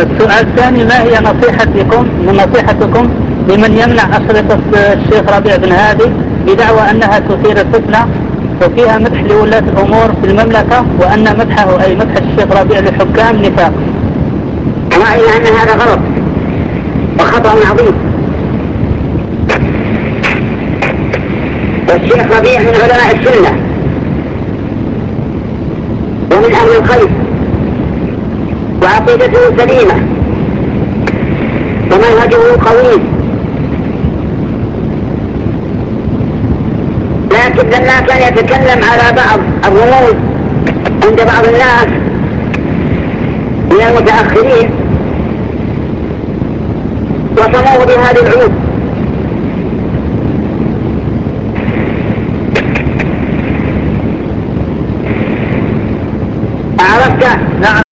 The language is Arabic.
السؤال الثاني ما هي نصيحتكم نصيحتكم لمن يمنع أشرطة الشيخ ربيع بن هادي بدعوى أنها تثير الفتنة وفيها مدح لولاة الأمور في المملكة وأن مدحه أي مدح الشيخ ربيع للحكام نفاق؟ رأينا أن هذا غلط وخطأ عظيم. والشيخ ربيع من علماء السنة ومن أهل الخير. وعقيدته سليمة. ومنهجه قوي. لكن لما كان يتكلم على بعض الرموز عند بعض الناس من المتأخرين وصموه بهذه العيوب. أعرفت؟ نعم.